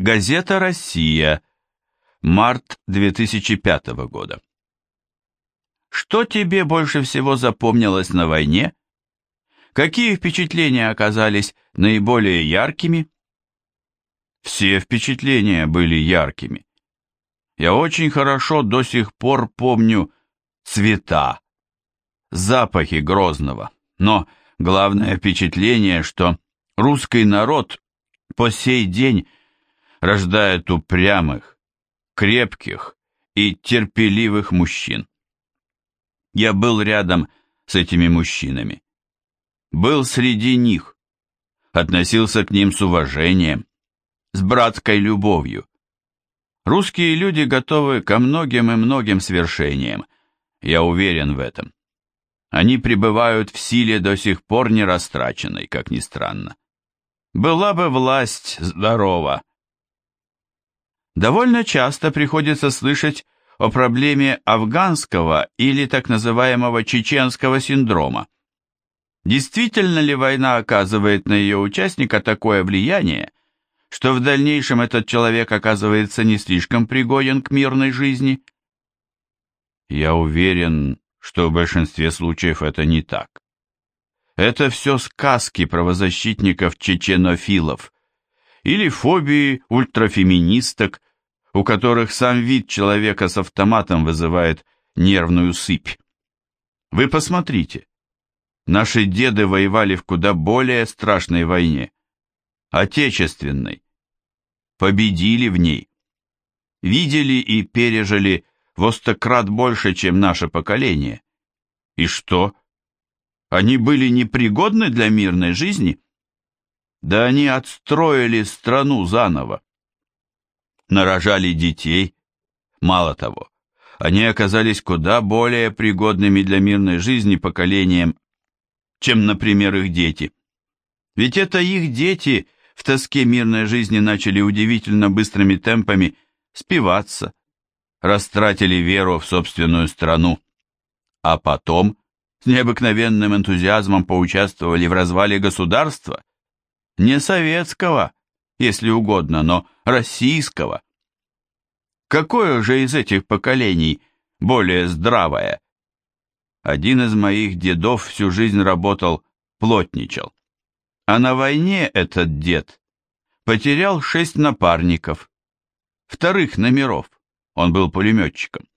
Газета «Россия», март 2005 года. Что тебе больше всего запомнилось на войне? Какие впечатления оказались наиболее яркими? Все впечатления были яркими. Я очень хорошо до сих пор помню цвета, запахи Грозного, но главное впечатление, что русский народ по сей день рождает упрямых, крепких и терпеливых мужчин. Я был рядом с этими мужчинами. Был среди них. Относился к ним с уважением, с братской любовью. Русские люди готовы ко многим и многим свершениям. Я уверен в этом. Они пребывают в силе до сих пор не растраченной, как ни странно. Была бы власть здорова. Довольно часто приходится слышать о проблеме афганского или так называемого чеченского синдрома. Действительно ли война оказывает на ее участника такое влияние, что в дальнейшем этот человек оказывается не слишком пригоден к мирной жизни? Я уверен, что в большинстве случаев это не так. Это все сказки правозащитников-чеченофилов или фобии ультрафеминисток, у которых сам вид человека с автоматом вызывает нервную сыпь. Вы посмотрите, наши деды воевали в куда более страшной войне, отечественной, победили в ней, видели и пережили во стократ больше, чем наше поколение. И что? Они были непригодны для мирной жизни? Да они отстроили страну заново нарожали детей. Мало того, они оказались куда более пригодными для мирной жизни поколением, чем, например, их дети. Ведь это их дети в тоске мирной жизни начали удивительно быстрыми темпами спиваться, растратили веру в собственную страну, а потом с необыкновенным энтузиазмом поучаствовали в развале государства, не советского, если угодно, но российского. Какое же из этих поколений более здравое? Один из моих дедов всю жизнь работал, плотничал. А на войне этот дед потерял шесть напарников, вторых номеров, он был пулеметчиком.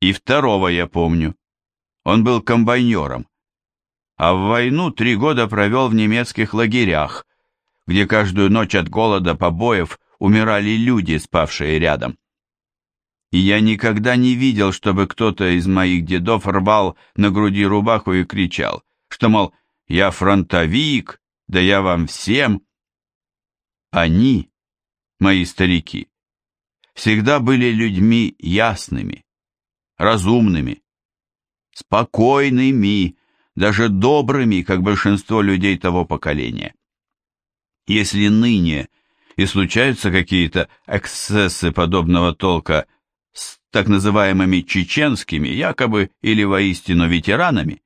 И второго я помню, он был комбайнером. А в войну три года провел в немецких лагерях, где каждую ночь от голода, побоев умирали люди, спавшие рядом. И я никогда не видел, чтобы кто-то из моих дедов рвал на груди рубаху и кричал, что, мол, я фронтовик, да я вам всем. Они, мои старики, всегда были людьми ясными, разумными, спокойными, даже добрыми, как большинство людей того поколения. Если ныне и случаются какие-то эксцессы подобного толка с так называемыми чеченскими, якобы или воистину ветеранами,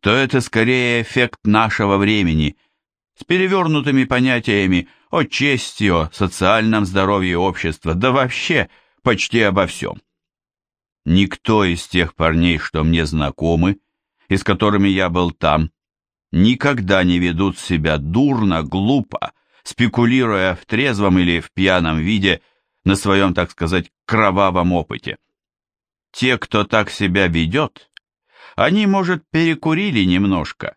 то это скорее эффект нашего времени с перевернутыми понятиями о чести, о социальном здоровье общества, да вообще почти обо всем. Никто из тех парней, что мне знакомы, и с которыми я был там, никогда не ведут себя дурно, глупо, спекулируя в трезвом или в пьяном виде на своем, так сказать, кровавом опыте. Те, кто так себя ведет, они, может, перекурили немножко,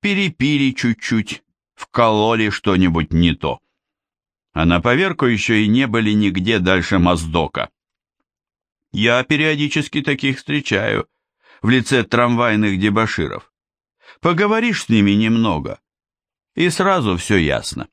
перепили чуть-чуть, вкололи что-нибудь не то. А на поверку еще и не были нигде дальше Моздока. Я периодически таких встречаю в лице трамвайных дебоширов. Поговоришь с ними немного, и сразу все ясно.